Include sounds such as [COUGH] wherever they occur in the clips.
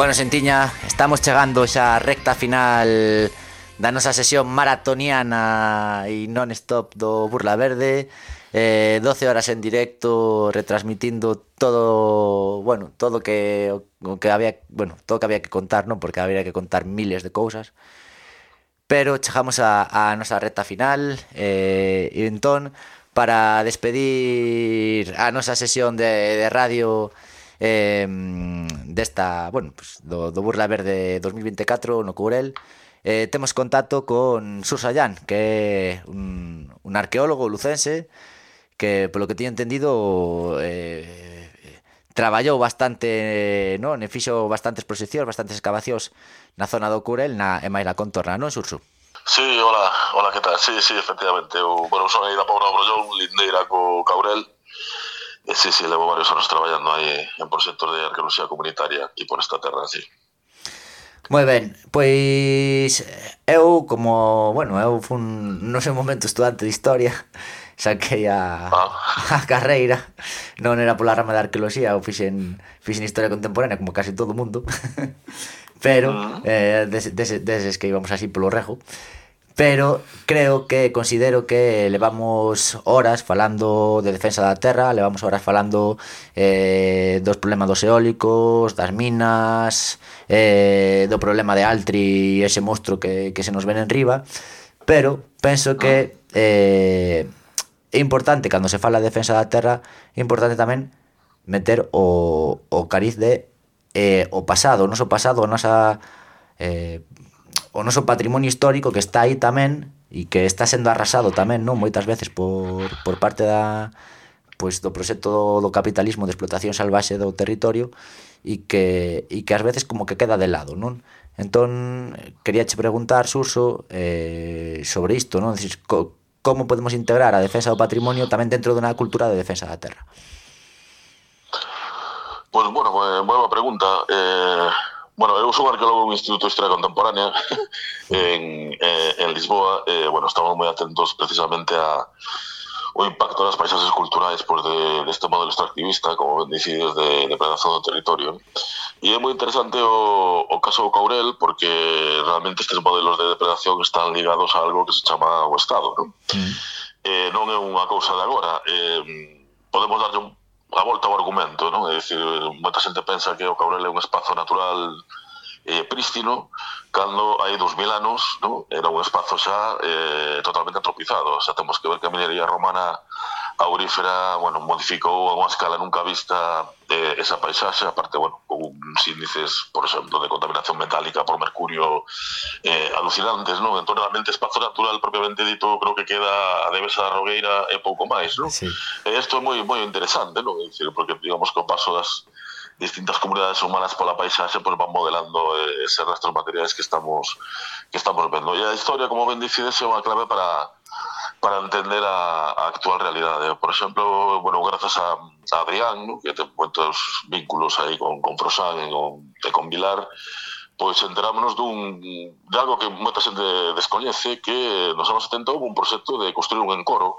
Bueno, Sentiña, estamos chegando xa a recta final da nosa sesión maratoniana e non-stop do Burla Verde eh, 12 horas en directo retransmitindo todo, bueno, todo que que había, bueno, todo que había que contar? Porque había que contar miles de cousas. Pero chegamos a, a recta final eh, para despedir a nosa sesión de, de radio eh, desta, bueno, pues, do, do Burla Verde 2024 no Courel eh, temos contacto con Susa que é un, un arqueólogo lucense que, polo que teño entendido, eh, traballou bastante, non? ne fixo bastantes proxeccións, bastantes excavacións na zona do Curel, na, e máis na contorna, non, Sursu? Sí, hola, hola, que tal? Sí, sí, efectivamente. Eu, bueno, son aí da Pobra Brollón, lindeira co Caurel, E sí, sí, levo varios anos traballando aí en proxectos de arqueoloxía comunitaria aquí por esta terra, sí. Moi ben, pois eh, eu como, bueno, eu fun no sei momento estudante de historia, [LAUGHS] saquei a, ah. [LAUGHS] a carreira, non era pola rama de arqueoloxía, eu fixen, fixen historia contemporánea como casi todo o mundo, [LAUGHS] pero ah. eh, des, des, deses que íbamos así polo rejo, pero creo que considero que levamos horas falando de defensa da terra, levamos horas falando eh, dos problemas dos eólicos, das minas, eh, do problema de Altri, ese monstro que, que se nos ven en riba, pero penso que eh, é importante, cando se fala de defensa da terra, é importante tamén meter o, o cariz de eh, o pasado, o noso pasado, a nosa eh, o noso patrimonio histórico que está aí tamén e que está sendo arrasado tamén, non? Moitas veces por, por parte da pois do proxecto do capitalismo de explotación salvaxe do territorio e que, e que ás veces como que queda de lado, non? Entón, quería che preguntar, Surso, eh, sobre isto, non? Decir, co, como podemos integrar a defensa do patrimonio tamén dentro dunha cultura de defensa da terra? Bueno, bueno, moi boa pregunta. Eh, Bueno, eu sou arqueólogo un Instituto de Historia Contemporánea [LAUGHS] en, eh, en Lisboa. Eh, bueno, estamos moi atentos precisamente a o impacto das paisaxes culturais pois, de, deste modelo extractivista, como ben dicides, de depredación do territorio. E é moi interesante o, o caso do Caurel, porque realmente estes modelos de depredación están ligados a algo que se chama o Estado. Non, mm. eh, non é unha cousa de agora. Eh, podemos darlle un a volta ao argumento, non? É dicir, moita xente pensa que o Cabrel é un espazo natural eh, prístino, cando hai 2000 anos non? era un espazo xa eh, totalmente atropizado. Xa temos que ver que a minería romana aurífera, bueno, modificou a unha escala nunca vista eh, esa paisaxe, aparte, bueno, con uns índices, por exemplo, de contaminación metálica por mercurio eh, alucinantes, non? Entón, realmente, espazo natural propiamente dito, creo que queda a Devesa da Rogueira e pouco máis, non? Sí. E isto é moi, moi interesante, non? Dicir, porque, digamos, que o paso das distintas comunidades humanas pola paisaxe pues, van modelando eh, ese materiais que estamos que estamos vendo. E a historia, como ben dicides, é unha clave para para entender a, a actual realidade. Por exemplo, bueno, grazas a, a Adrián, ¿no? que ten moitos vínculos aí con, con Frosan e con, e con Vilar, pois enterámonos dun, de algo que moita xente descoñece, que nos anos 70 houve un proxecto de construir un encoro,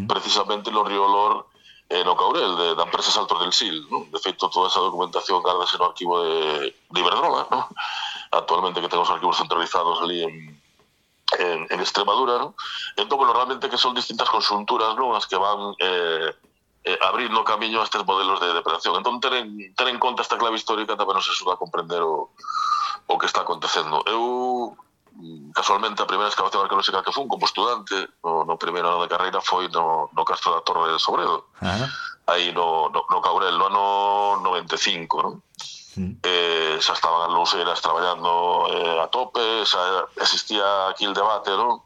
mm. precisamente no Río Olor, eh, no Caurel, de, da empresa Saltos del Sil. ¿no? De feito, toda esa documentación gardase no arquivo de, de Iberdrola, ¿no? actualmente que temos arquivos centralizados ali en, en, en Extremadura, ¿no? Entón, bueno, realmente que son distintas consulturas, ¿no? As que van eh, eh, abrir no camiño a estes modelos de depredación. Entón, ter en, ter en conta esta clave histórica tamén nos ajuda a comprender o, o que está acontecendo. Eu, casualmente, a primeira excavación arqueolóxica que fun como estudante no, no primeiro ano de carreira foi no, no castro da Torre de Sobredo, uh -huh. aí no, no, no Caurel, no ano 95, non? Mm. Eh, xa estaban as louseiras traballando eh, a tope, xa existía aquí el debate, non?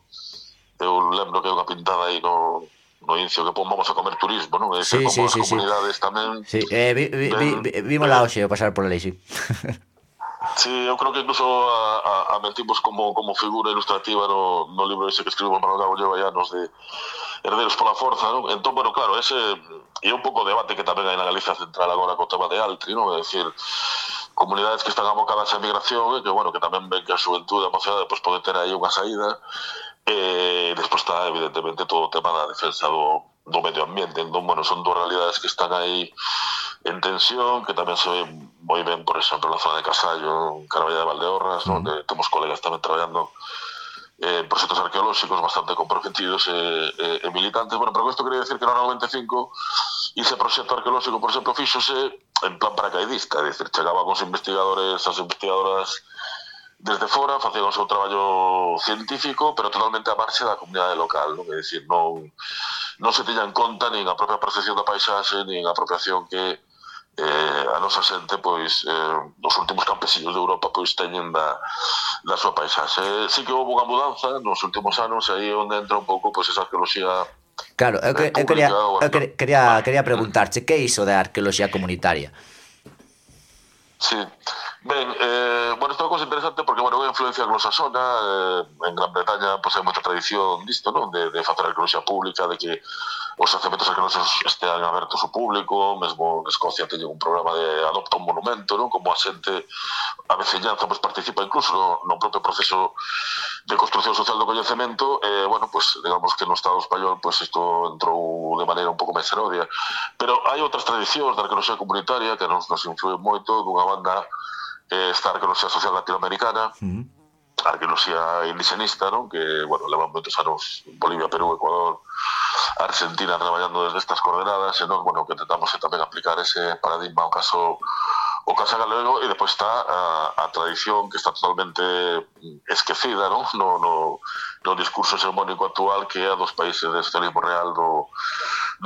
Eu lembro que unha pintada aí no, no inicio que pon vamos a comer turismo, non? É sí, como sí, as sí, comunidades sí. tamén... Sí. Eh, vi, vi, vi, vimos la hoxe pasar por ali, sí. [LAUGHS] Sí, eu creo que incluso a, a, a mentimos como, como figura ilustrativa no, no libro ese que escribo Manuel Lleva anos de Herdeiros pola Forza, non? Entón, bueno, claro, ese é un pouco o debate que tamén hai na Galiza Central agora co tema de Altri, non? É dicir, comunidades que están abocadas á migración e ¿eh? que, bueno, que tamén ven que a xuventude, a mocidade, pois pode ter aí unha saída. E eh, despois está, evidentemente, todo o tema da defensa do, do medio ambiente. Entón, bueno, son dúas realidades que están aí en tensión, que tamén se ve moi ben, por exemplo, na zona de Casallo, en Caraballa de Valdeorras, mm. onde temos colegas tamén traballando eh, proxectos arqueolóxicos bastante comprometidos e, eh, e, eh, e militantes. Bueno, pero isto quería decir que no 95 ese proxecto arqueolóxico, por exemplo, fíxose en plan paracaidista, é dicir, chegaban os investigadores, as investigadoras desde fora, facían o seu traballo científico, pero totalmente a marxe da comunidade local, non? É dicir, non, non se tiña en conta nin a propia percepción da paisaxe, nin a apropiación que eh, a nosa xente pois eh, os últimos campesinos de Europa pois teñen da, da súa paisaxe. Eh, sí que houve unha mudanza nos últimos anos aí onde entra un pouco pois esa arqueoloxía Claro, eu, que, eu quería, eu quería, quería, quería preguntarche que é iso da arqueoloxía comunitaria? Sí, ben, eh, bueno, isto é unha cosa interesante porque, bueno, é influencia anglosaxona, eh, en Gran Bretaña, pois pues, hai moita tradición disto, non? De, de facer arqueoloxía pública, de que os oceamentos arqueolóxicos estean abertos ao público, mesmo en Escocia teñen un programa de adopta un monumento, non? como a xente, a veciñanza pois, participa incluso no, no propio proceso de construcción social do coñecemento, eh, bueno, pues, digamos que no Estado español pues, isto entrou de maneira un pouco máis erodia. Pero hai outras tradicións da arqueoloxía comunitaria que nos, nos influen moito, dunha banda eh, esta arqueoloxía social latinoamericana, uh a arqueoloxía indigenista, non? que bueno, levan moitos anos Bolivia, Perú, Ecuador, Argentina traballando desde estas coordenadas, e non, bueno, que tentamos tamén aplicar ese paradigma ao caso o caso galego e depois está a, a tradición que está totalmente esquecida non? No, no, no discurso hegemónico actual que é a dos países de socialismo real do,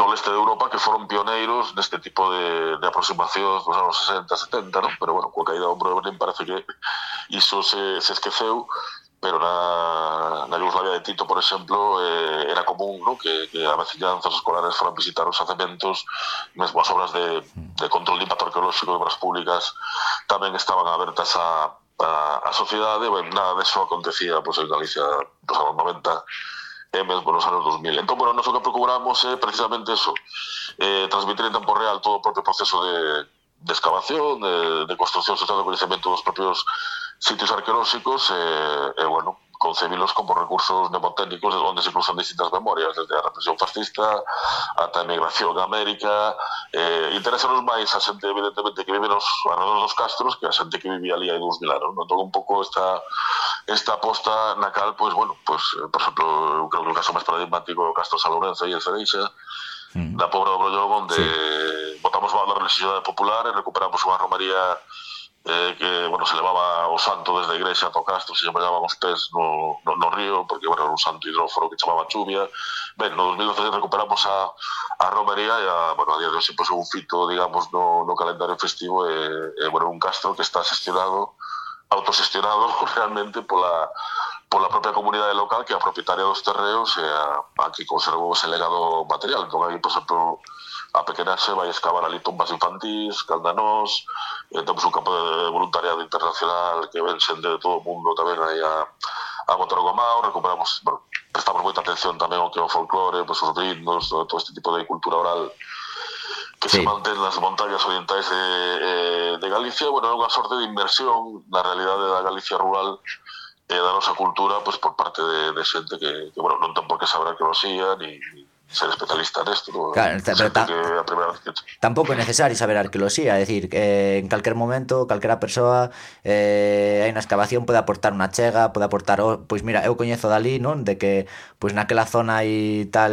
do leste de Europa que foron pioneiros neste tipo de, de aproximacións dos anos 60, 70, non? pero bueno, coa caída do Muro de Berlín parece que iso se, se esqueceu, pero na, na Yugoslavia de Tito, por exemplo, eh, era común no? que, que a veciñanza os escolares foran visitar os acementos, mesmo as obras de, de control de impacto arqueolóxico de obras públicas tamén estaban abertas a, a, a sociedade, ben, nada deso acontecía pois, en Galicia dos anos 90 e mesmo nos anos 2000. Entón, bueno, noso que procuramos é eh, precisamente eso, eh, transmitir en tempo real todo o propio proceso de, de excavación, de, de construcción social do conhecimento dos propios sitios arqueolóxicos e, eh, e eh, bueno, concebilos como recursos mnemotécnicos onde se cruzan distintas memorias, desde a represión fascista ata a emigración a América. Eh, interesanos máis a xente, evidentemente, que vive nos alrededor dos castros que a xente que vivía ali hai dous mil anos. Non? Todo un pouco esta, esta aposta na cal, pois, bueno, pois, por exemplo, eu creo que o caso máis paradigmático é o Castro San Lourenzo e el Cereixa, mm. da Pobra do Brollón, onde sí. botamos a da religiosidade popular e recuperamos unha romaría eh, que bueno, se levaba o santo desde a igrexa ata castro, se chamaban os pés no, no, no río, porque bueno, era un santo hidróforo que chamaba chuvia. Ben, no 2012 recuperamos a, a romería e a, bueno, a día de hoxe pues, un fito, digamos, no, no calendario festivo e, e bueno, un castro que está xestionado autosestionado [LAUGHS] realmente pola, pola propia comunidade local que é a propietaria dos terreos e a, a que conservou ese legado material. Entón, aí, por exemplo, a pequenaxe vai excavar ali tumbas infantís, caldanós, eh, temos un campo de voluntariado internacional que ven xente de todo o mundo tamén aí a, a botar o gomao, recuperamos, bueno, prestamos moita atención tamén ao que é o folclore, pues, os ritmos, todo, este tipo de cultura oral que sí. se mantén nas montañas orientais de, eh, de Galicia, bueno, é unha sorte de inversión na realidade da Galicia rural e da nosa cultura pues, por parte de, de xente que, que bueno, non ten por que saber arqueoloxía ni, ni ser especialista nesto no, claro, pero ta que tampouco é necesario saber arqueoloxía é dicir, eh, en calquer momento calquera persoa eh, hai na excavación pode aportar unha chega pode aportar oh, pois mira, eu coñezo dali non? De que pois naquela zona hai tal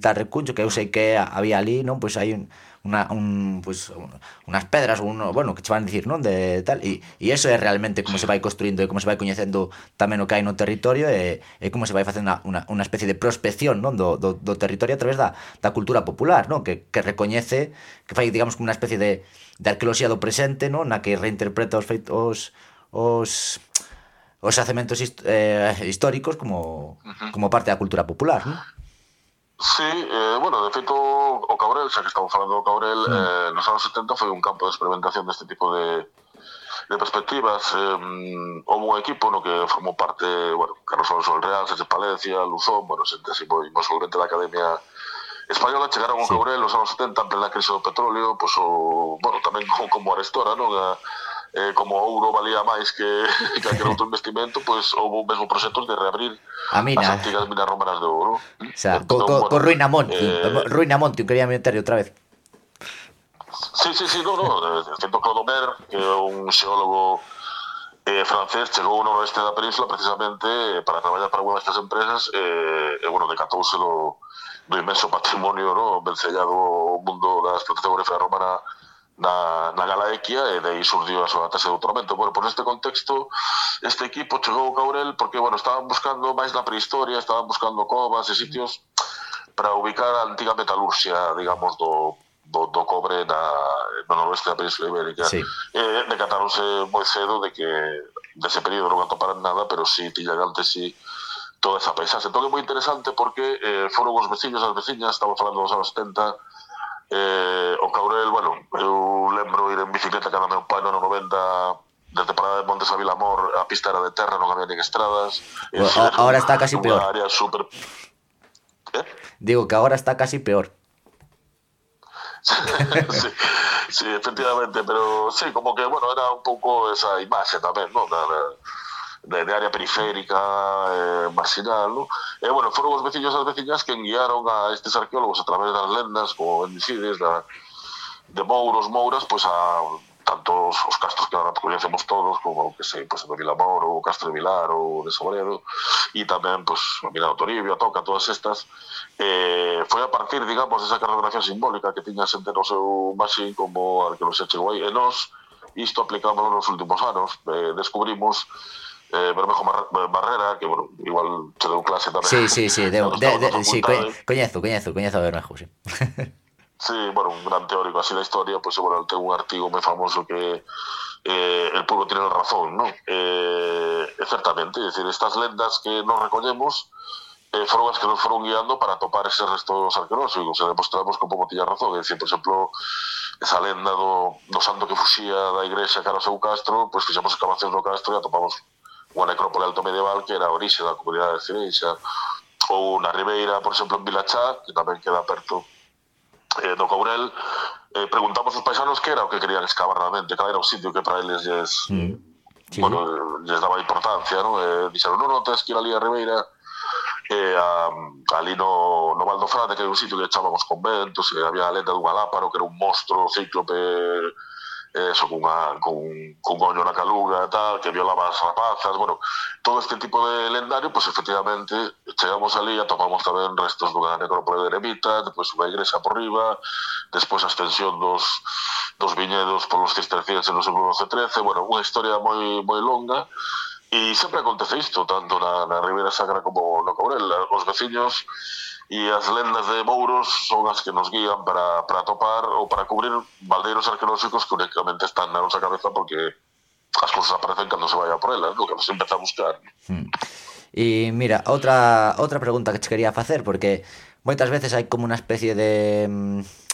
tal recuncho que eu sei que había ali non? Pois hai un una, un, pues, un, unas pedras ou uno, bueno, que che van dicir, non, de tal e, e eso é realmente como se vai construindo e como se vai coñecendo tamén o que hai no territorio eh, eh, e, e como se vai facendo unha, unha especie de prospección non do, do, do territorio a través da, da cultura popular, non, que, que recoñece que fai, digamos, como unha especie de, de arqueoloxía do presente, non, na que reinterpreta os feitos os, os os hist eh, históricos como, como parte da cultura popular, non? Sí, eh, bueno, de feito, o Cabrel, xa que estamos falando do Cabrel, mm. eh, nos anos 70 foi un campo de experimentación deste tipo de, de perspectivas. Eh, houve un equipo no que formou parte, bueno, Carlos Alonso del Real, Sánchez Palencia, Luzón, bueno, xente así moi, moi solvente da Academia Española, chegaron ao sí. Cabrel nos anos 70, en plena crise do petróleo, pois, o, bueno, tamén como, como arestora, non? A, eh, como ouro valía máis que [LAUGHS] calquer outro investimento, pois pues, houve mesmo proxectos de reabrir a mina. as antigas minas romanas de ouro. O sea, entón, co, co, bueno, co Ruina Monti, eh, Ruina Monte, quería meter outra vez. Sí, sí, sí, no, no, eh, Cento Clodomer, que é un xeólogo eh, francés chegou no oeste da península precisamente eh, para traballar para unha destas empresas eh, e, bueno, decatóuselo do inmenso patrimonio no, vencellado o mundo da explotación orífera romana na, na gala de Kia e de aí surdiu a súa tese de doutoramento. Bueno, por este contexto, este equipo chegou a Caurel porque, bueno, estaban buscando máis na prehistoria, estaban buscando covas e sitios para ubicar a antiga metalurxia, digamos, do, do, do cobre na, no noroeste da Península Ibérica. Sí. E decatáronse moi cedo de que dese período non atoparan nada, pero sí tiñan antes sí, toda esa paisaxe. Entón é moi interesante porque eh, foron os veciños, as veciñas, estamos falando dos anos 70, eh, o Caurel, bueno, eu lembro ir en bicicleta cada meu pai no 90 desde Parada de Montes a Vilamor a pista era de terra, non había nin estradas. Bueno, ahora está casi peor. Área super... ¿Eh? Digo que ahora está casi peor. [LAUGHS] sí, sí, efectivamente, pero sí, como que, bueno, era un pouco esa imaxe tamén, ¿no? Da, de, de área periférica, eh, marginal, ¿no? E, bueno, foron os veciños e as veciñas que guiaron a estes arqueólogos a través das lendas, como ben dicides, da, de mouros, mouras, pois a tanto os, os castros que agora coñecemos todos, como que sei, pois, o de Vilamor, o Castro de Vilar, o de Sobredo, e tamén pois, o Mirado Toribio, a Toca, todas estas, eh, foi a partir, digamos, desa cartografía simbólica que tiña xente no seu maxín como arqueoloxía chegou aí, e nós isto aplicámoslo nos últimos anos, eh, descubrimos eh, Bermejo Barrera, que bueno, igual te deu clase tamén. Sí, sí, sí, [LAUGHS] deu, de, de, de, sí coñezo, coñezo, coñezo a Bermejo, sí. [LAUGHS] sí, bueno, un gran teórico así da historia, pois pues, bueno, ten un artigo moi famoso que eh, el pueblo tiene la razón, ¿no? Eh, certamente, es decir, estas lendas que nos recollemos eh, foron as que nos foron guiando para topar ese restos arqueolóxicos e demostramos que un pouco tiña razón, é dicir, por exemplo, esa lenda do, do santo que fuxía da igrexa cara ao seu castro, pois pues, fixemos excavacións no castro e atopamos unha necrópole alto medieval que era a orixe da comunidade de Cireixa ou na Ribeira, por exemplo, en Vilachá, que tamén queda perto eh, do Courel, eh, preguntamos aos paisanos que era o que querían excavar realmente, cada era o sitio que para eles lles, mm. sí. bueno, lles daba importancia, non? Eh, dixeron, non, non, tens que ir ali a Ribeira, eh, a, ali no, no Val do Frade, que é un sitio que echábamos conventos, e había a lenda dun aláparo, que era un monstro cíclope eso, cunha, cun, cun goño na caluga tal, que violaba as rapazas, bueno, todo este tipo de lendario, pues efectivamente, chegamos ali e atopamos tamén restos dunha necrópole de eremita, depois unha igrexa por riba, despois a extensión dos, dos viñedos polos cistercienses no século XIII, bueno, unha historia moi, moi longa, e sempre acontece isto, tanto na, na Ribeira Sacra como no Caurel, os veciños e as lendas de Mouros son as que nos guían para, para topar ou para cubrir baldeiros arqueolóxicos que únicamente están na nosa cabeza porque as cousas aparecen cando se vai por eh? elas, no? que nos empeza a buscar. Hmm. E mira, outra, outra pregunta que te quería facer, porque moitas veces hai como unha especie de mm,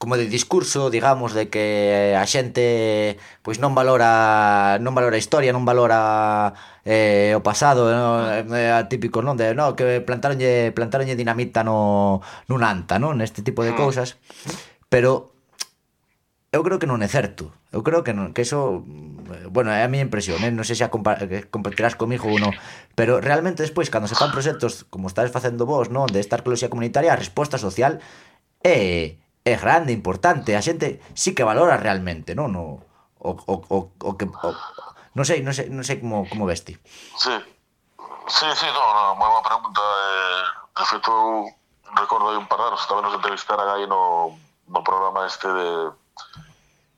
como de discurso, digamos, de que a xente pois non valora non valora a historia, non valora eh, o pasado, eh, non? é eh, atípico, non, de no, que plantaronlle plantaronlle dinamita no nun anta, non, neste tipo de mm. cousas. Pero eu creo que non é certo. Eu creo que non, que eso, mm, bueno, é a miña impresión, eh? non sei se a compartirás comigo ou non, pero realmente despois cando se fan proxectos como estás facendo vos, non, de esta arqueoloxía comunitaria, a resposta social é é grande, importante, a xente sí que valora realmente, non? O, o, o, o, o que... O, non sei, non sei, non sei como, como ves ti. Sí. Sí, sí, no, no, moi boa pregunta. Eh, de feito, recordo hai un par de anos, tamén nos entrevistaran aí no, no programa este de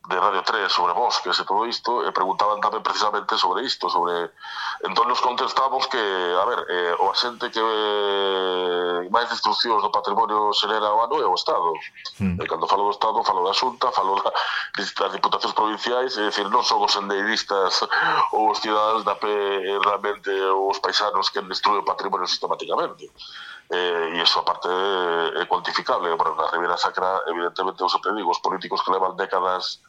de Radio 3 sobre bosques e todo isto, e preguntaban tamén precisamente sobre isto, sobre... Entón nos contestamos que, a ver, eh, o axente que eh, máis destruccións do patrimonio xenera o ano é o Estado. Mm. E cando falo do Estado, falo da Xunta, falo da, das diputacións provinciais, é dicir, non son os endeiristas [LAUGHS] ou os cidadãos da P eh, realmente os paisanos que destruen o patrimonio sistemáticamente eh, e iso aparte é, é cuantificable, bueno, na Ribeira Sacra evidentemente, eu sempre digo, os políticos que levan décadas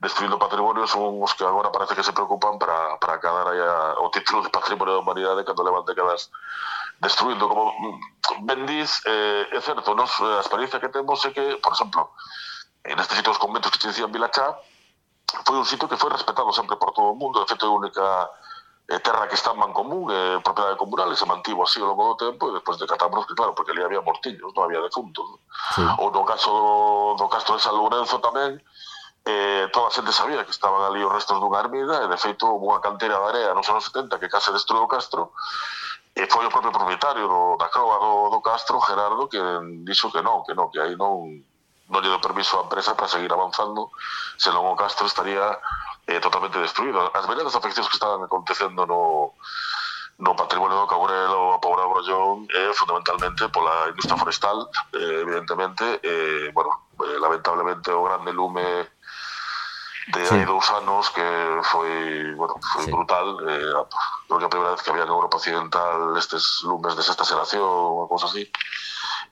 destruindo patrimonio son os que agora parece que se preocupan para, para acadar aí a, o título de patrimonio da humanidade cando levan décadas destruindo como mm, ben eh, é certo nos, a experiencia que temos é que por exemplo, en este sitio dos conventos que se dicían Vilachá foi un sitio que foi respetado sempre por todo o mundo de feito é a única eh, terra que está en Mancomún, eh, propiedade comunal, e se mantivo así ao longo do tempo, e despois de Catambrós, que claro, porque ali había mortiños, non había defuntos. Sí. Ou no caso do, do Castro de San Lourenzo tamén, eh, toda a xente sabía que estaban ali os restos dunha ermida e de feito unha cantera de area nos anos 70 que case destruiu Castro e foi o propio propietario do, da croa do, do Castro, Gerardo, que dixo que non, que non, que aí non, non lle do permiso á empresa para seguir avanzando, senón o Castro estaría eh, totalmente destruído. As veredas afeccións que estaban acontecendo no, no patrimonio do Cabrelo, a Pobre Brollón, eh, fundamentalmente pola industria forestal, eh, evidentemente, eh, bueno, eh, lamentablemente o grande lume de sí. hai dous anos que foi, bueno, foi sí. brutal eh, creo que a primeira vez que había en Europa Occidental estes lumes de sexta xeración ou cousa así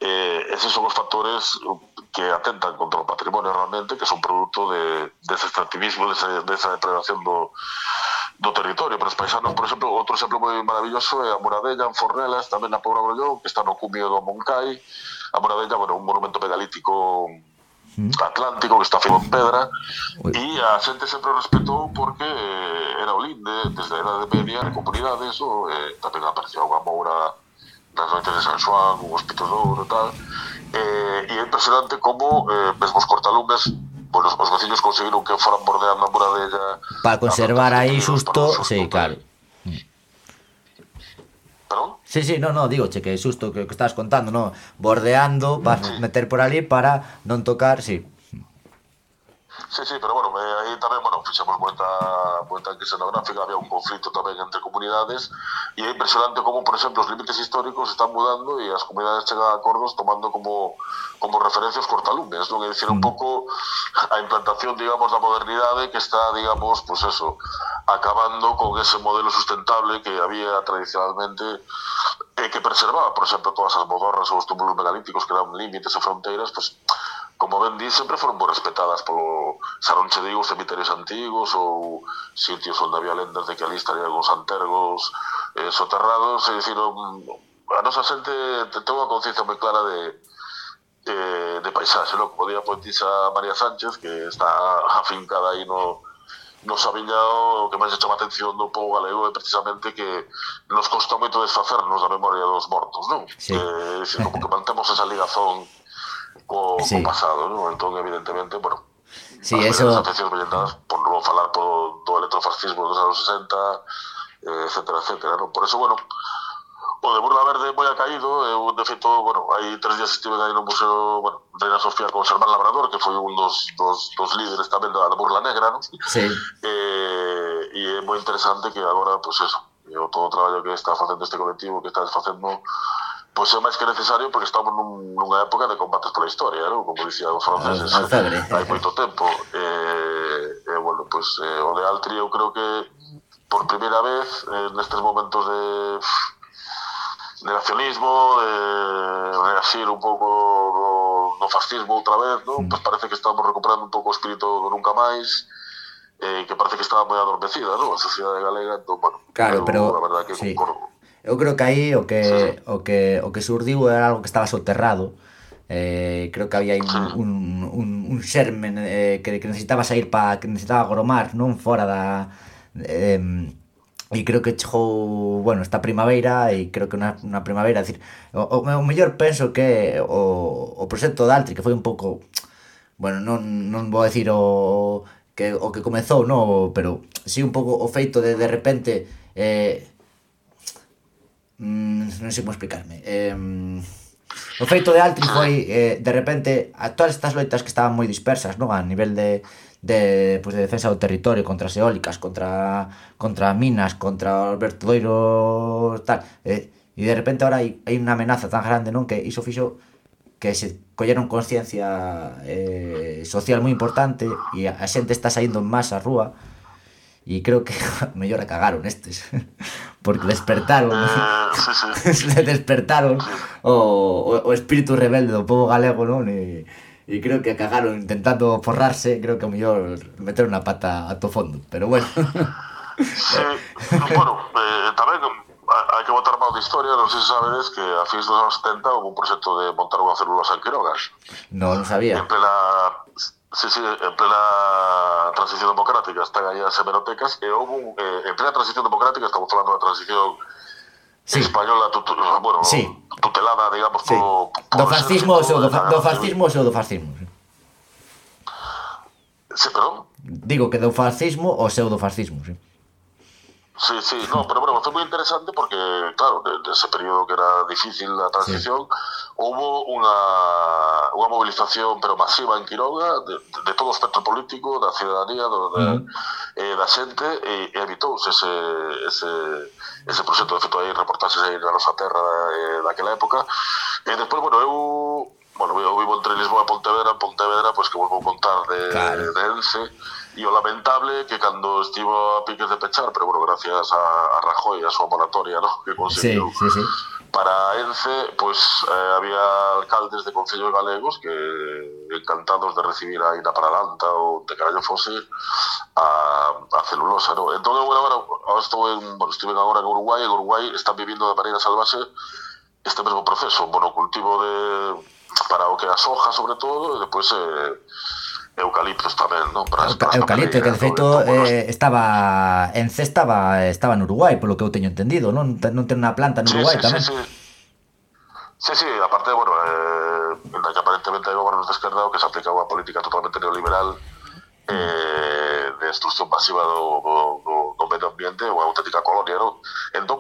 eh, esos son os factores um, que atentan contra o patrimonio realmente, que son produto de, dese extractivismo, desa, desa depredación do, do territorio. Pero os paisanos, por exemplo, outro exemplo moi maravilloso é a Moradella, en Fornelas, tamén na Pobra Grollón, que está no cumio do Moncai. A Moradella, bueno, un monumento megalítico Atlántico que está feito en pedra. E a xente sempre respetou porque eh, era o linde desde a Edade Media de comunidades o, eh, tamén apareceu unha moura nas noites de San Xoán, un ouro e tal. Eh, e é impresionante como eh, mesmo os cortalumes bueno, os, os veciños conseguiron que foran bordeando a muralla para conservar aí xusto, sí, claro. Sí, sí, no, no, digo, che, que susto que, que estás contando, no, bordeando, vas sí. meter por ali para non tocar, sí. Sí, sí, pero bueno, eh, aí tamén, bueno, fixemos moita, moita que gráfica, había un conflito tamén entre comunidades e é impresionante como, por exemplo, os límites históricos están mudando e as comunidades chegan a acordos tomando como, como referencias cortalumes, non? É dicir, un mm. pouco a implantación, digamos, da modernidade que está, digamos, pues eso, acabando con ese modelo sustentable que había tradicionalmente e eh, que preservaba, por exemplo, todas as modorras ou os túmulos megalíticos que dan límites e fronteiras, pues, como ben di, sempre foron moi respetadas polo Saronche de Igos, cemiterios antigos ou sitios onde había lendas de que ali estarían algúns antergos eh, soterrados, e dicir, a nosa xente ten unha conciencia moi clara de, de, de paisaxe, no? como día poetisa María Sánchez, que está afincada aí no, no Sabiña o que máis chama atención do povo galego é precisamente que nos costa moito desfacernos da memoria dos mortos, non? Sí. Eh, como que mantemos esa ligazón co, sí. co pasado, ¿no? Entón, evidentemente, bueno, sí, eso... as afeccións brillantadas, por non falar po, do electrofascismo dos anos 60, eh, etcétera, etcétera, ¿no? Por eso, bueno, o de Burla Verde moi ha caído, eu, de feito, bueno, hai tres días estive aí no Museo, bueno, Reina Sofía con Sermán Labrador, que foi un dos, dos, dos líderes tamén da, da Burla Negra, ¿no? Sí. Eh, e é moi interesante que agora, pues eso, o todo o traballo que está facendo este colectivo, que está facendo Pois é máis que necesario porque estamos nun, nunha época de combates pola historia, non? como dicían os franceses, ah, hai moito tempo. E, eh, eh, bueno, pois eh, o de Altri eu creo que por primeira vez eh, nestes momentos de de nacionalismo, de reasir un pouco do, do fascismo outra vez, non? Mm. Pois parece que estamos recuperando un pouco o espírito do nunca máis, eh, que parece que estaba moi adormecida, non? A sociedade galega, entón, bueno, claro, pero, pero a verdade que sí. concordo Eu creo que aí o que o que o que surdiu era algo que estaba soterrado. Eh, creo que había un, un, un, un xermen eh, que, que necesitaba sair para que necesitaba gromar, non fora da eh, e creo que chegou, bueno, esta primavera e creo que unha, na primavera, decir, o, o, o mellor penso que o, o proxecto de Altri que foi un pouco bueno, non, non vou decir o que o que comezou, no, pero si sí un pouco o feito de de repente eh mm, non sei como explicarme. Eh, o feito de Altri foi eh, de repente a todas estas loitas que estaban moi dispersas non? A nivel de de, pues, de defensa do territorio contra as eólicas, contra contra Minas, contra Alberto Doiro tal, eh, e de repente ahora hai, hai unha amenaza tan grande non? Que iso fixo que se colleron conciencia eh, social moi importante e a xente está saindo en masa a rúa. E creo que [LAUGHS] mellor a cagaron estes [LAUGHS] porque despertaron [LAUGHS] sí, sí. despertaron o, o, o espírito rebelde do povo galego non e, e creo que cagaron intentando forrarse creo que mellor meter unha pata a to fondo pero bueno. Sí, bueno eh, tamén hai que botar mal de historia non sei se sabedes que a fins dos anos 70 houve un proxecto de montar unha célula en Quirogas non, non sabía. En plena Sí, sí, en plena transición democrática están aí as hemerotecas e houve un, eh, en plena transición democrática estamos falando da transición sí. española tut, bueno, sí. tutelada, digamos, sí. polo, polo do fascismo ou do, fa, do fascismo ou do fascismo. Sí, perdón? Digo que do fascismo ou pseudofascismo, sí. Sí, sí, no, pero bueno, fue muy interesante porque, claro, de, de ese periodo que era difícil la transición, sí. hubo una, una, movilización, pero masiva en Quiroga, de, de todo o espectro político, da ciudadanía, da, uh -huh. eh, da xente, e, e evitouse ese, ese, ese proxecto, de feito, aí, reportaxes aí na nosa terra eh, daquela época, e despois, bueno, eu bueno, eu vivo entre Lisboa e Pontevedra, Pontevedra, pois pues, que vou contar de, claro. de Ence, E o lamentable que cando estivo a piques de pechar, pero bueno, gracias a, a Rajoy, a súa moratoria, ¿no? que conseguiu sí, sí, sí. para Ence, pues eh, había alcaldes de concellos galegos que encantados de recibir a Ina Paralanta ou de carallo fose a, a celulosa, ¿no? Entón, bueno, agora, agora estou en, bueno, estive agora en Uruguai, en Uruguai están vivindo de maneira salvaxe este mesmo proceso, bueno, cultivo de para o que a soja, sobre todo, e depois eh, eucaliptos tamén, non? Para, Euca para eucalipto, que de feito eh, estaba en C estaba estaba en Uruguai, polo que eu teño entendido, non non ten unha planta en Uruguai sí, tamén. Sí, sí. Sí, sí, aparte, bueno, eh, que aparentemente hai gobernos de esquerda que se aplica unha política totalmente neoliberal eh, de destrucción pasiva do, do, do, do medio ambiente, unha auténtica colonia, non? Entón,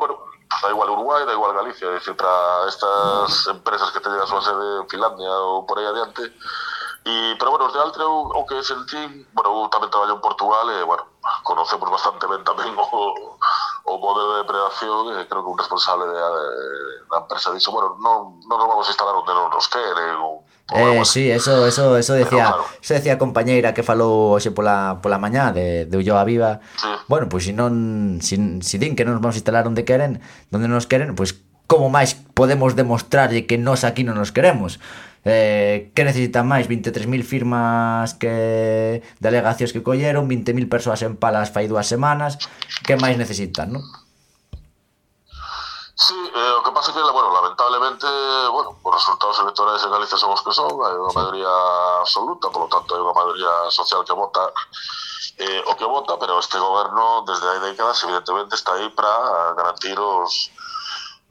da igual Uruguai, da igual Galicia, é dicir, para estas empresas que teñen a súa sede en Finlandia ou por aí adiante. E, pero bueno, os de Altre o, o que sentín, bueno, eu tamén traballo en Portugal e, bueno, conocemos bastante ben tamén o, o modelo de depredación e creo que un responsable de, de, da empresa dixo, bueno, non, non nos vamos a instalar onde non nos queren ou Eh, sí, eso, eso, eso decía, claro. eso decía a compañeira que falou hoxe pola, pola mañá de, de Ulloa Viva. Sí. Bueno, pois pues, se non si, si din que non nos vamos a instalar onde queren, onde nos queren, pois pues, como máis podemos demostrarlle que nós aquí non nos queremos? Eh, que necesitan máis? 23.000 firmas que delegacións que colleron, 20.000 persoas en palas fai dúas semanas, que máis necesitan, non? Sí, eh, o que pasa que, bueno, lamentablemente, bueno, os resultados electorais en Galicia son os que son, hai unha maioría absoluta, polo tanto, hai unha maioría social que vota eh, o que vota, pero este goberno, desde hai décadas, evidentemente, está aí para garantir os,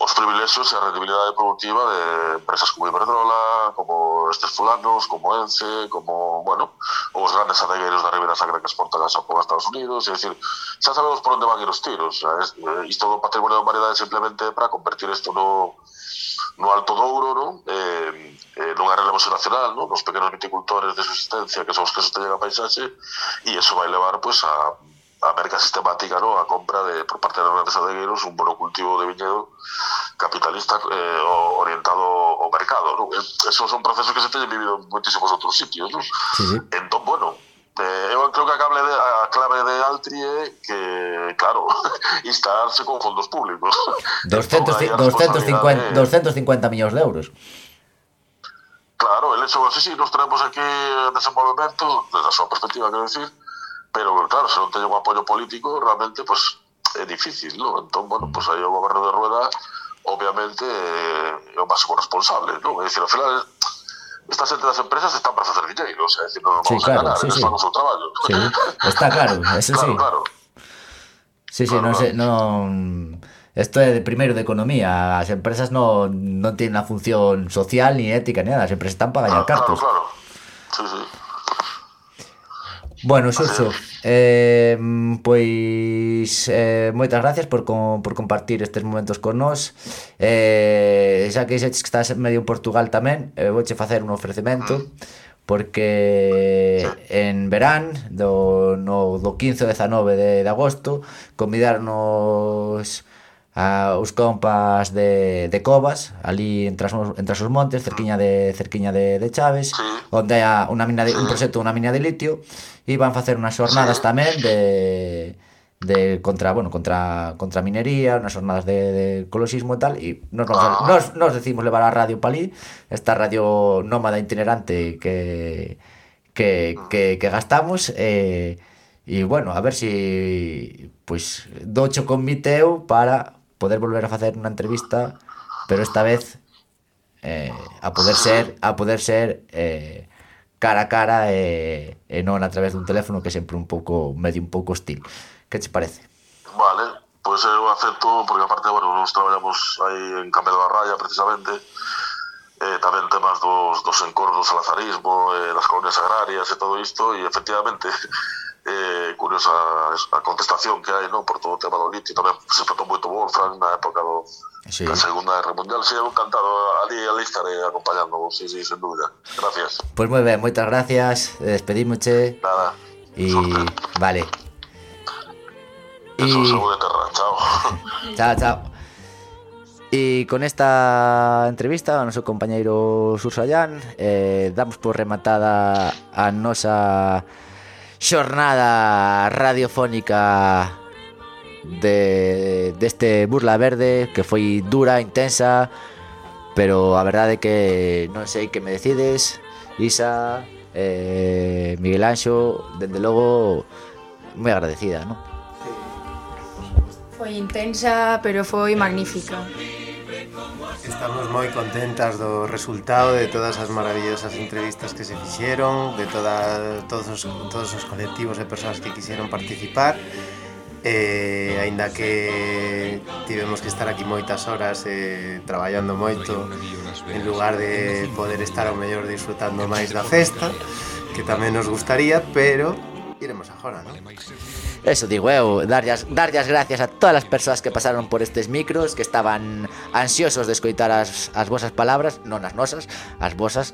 os privilexios e a rendibilidade productiva de empresas como Iberdrola, como estes fulanos, como Ence, como, bueno, os grandes adegueiros da Ribeira Sacra que exportan a Xapón a Estados Unidos, é dicir, xa sabemos por onde van ir os tiros, isto do eh, patrimonio de humanidade simplemente para convertir isto no, no Alto Douro, non? Eh, eh, nunha relevo nacional, non? Nos pequenos viticultores de subsistencia que son os que sosteñen a paisaxe, e iso vai levar, pois, pues, a a merca sistemática no? a compra de, por parte de grandes adegueiros un monocultivo de viñedo capitalista eh, orientado ao mercado no? Eh, esos son procesos que se teñen vivido en moitísimos outros sitios no? Sí, sí. entón, bueno, Eh, eu creo que a clave, de, a clave de Altri é que, claro, [LAUGHS] instalarse con fondos públicos. 200, entón, 250, de... 250 millóns de euros. Claro, el hecho, sí, sí, nos traemos aquí desenvolvemento, desde a súa perspectiva, quero decir, pero claro, se non teño un apoio político, realmente, pues, é difícil, ¿no? Entón, bueno, pues aí o goberno de Rueda, obviamente, é o máximo responsable, ¿no? É dicir, ao final, esta xente das empresas están para facer dinheiro, o sea, é dicir, non vamos sí, claro, a ganar, sí, sí. fan o seu traballo. Sí, está claro, eso claro, sí. Claro, Sí, sí, claro, non, claro. Se, non... Esto é de primeiro de economía. As empresas non, non tienen a función social ni ética ni nada. As empresas están para gañar cartos. Claro, claro. Sí, sí. Bueno, Xurxo, ah. eh, pois eh, moitas gracias por, com, por compartir estes momentos con nós. Eh, Xa que dixetes que estás medio en Portugal tamén eh, Vouche facer un ofrecemento ah. Porque ah. en verán do, no, do 15 ao 19 de, de agosto Convidarnos a, os compas de, de Covas, ali entre as, entre os montes, cerquiña de cerquiña de, de Chaves, onde hai unha mina de, un proxecto unha mina de litio e van facer unhas xornadas tamén de de contra, bueno, contra contra minería, unhas jornadas de, de ecologismo e tal e nos vamos ah. nos, nos decimos levar a radio palí, esta radio nómada itinerante que que, que, que gastamos eh, E bueno, a ver si pois pues, docho con mi teu para poder volver a facer unha entrevista, pero esta vez eh, a poder ser a poder ser eh, cara a cara e, e non a través dun teléfono que é sempre un pouco medio un pouco hostil. Que te parece? Vale, pues eu acepto porque aparte, bueno, nos traballamos aí en Cambio da Raya precisamente eh, tamén temas dos, dos encordos do salazarismo, eh, das colonias agrarias e todo isto, e efectivamente [LAUGHS] eh, curiosa a contestación que hai no por todo o tema do litio tamén se faltou moito Wolfram na época do, sí. da segunda guerra mundial. Sí, eu encantado ali, ali estaré acompañando sí, sí, sen dúvida gracias. Pois pues moi ben, moitas gracias despedímoche nada e vale. Eso, y... de terra, chao. [LAUGHS] Chao, chao E con esta entrevista ao noso compañeiro Sursallán eh, damos por rematada a nosa xornada radiofónica de deste de Burla Verde que foi dura, intensa, pero a verdade é que non sei que me decides, Isa, eh, Miguel Anxo, dende logo moi agradecida, non? Foi intensa, pero foi magnífica. Estamos moi contentas do resultado de todas as maravillosas entrevistas que se fixeron, de toda, todos, os, todos os colectivos e persoas que quixeron participar. Eh, aínda que tivemos que estar aquí moitas horas eh, traballando moito en lugar de poder estar ao mellor disfrutando máis da festa que tamén nos gustaría, pero iremos agora, non? Eso digo darllas, darllas gracias a todas as persoas que pasaron por estes micros Que estaban ansiosos de escoitar as, as vosas palabras Non as nosas, as vosas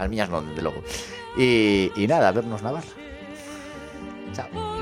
As miñas non, de logo E, e nada, vernos na barra Chao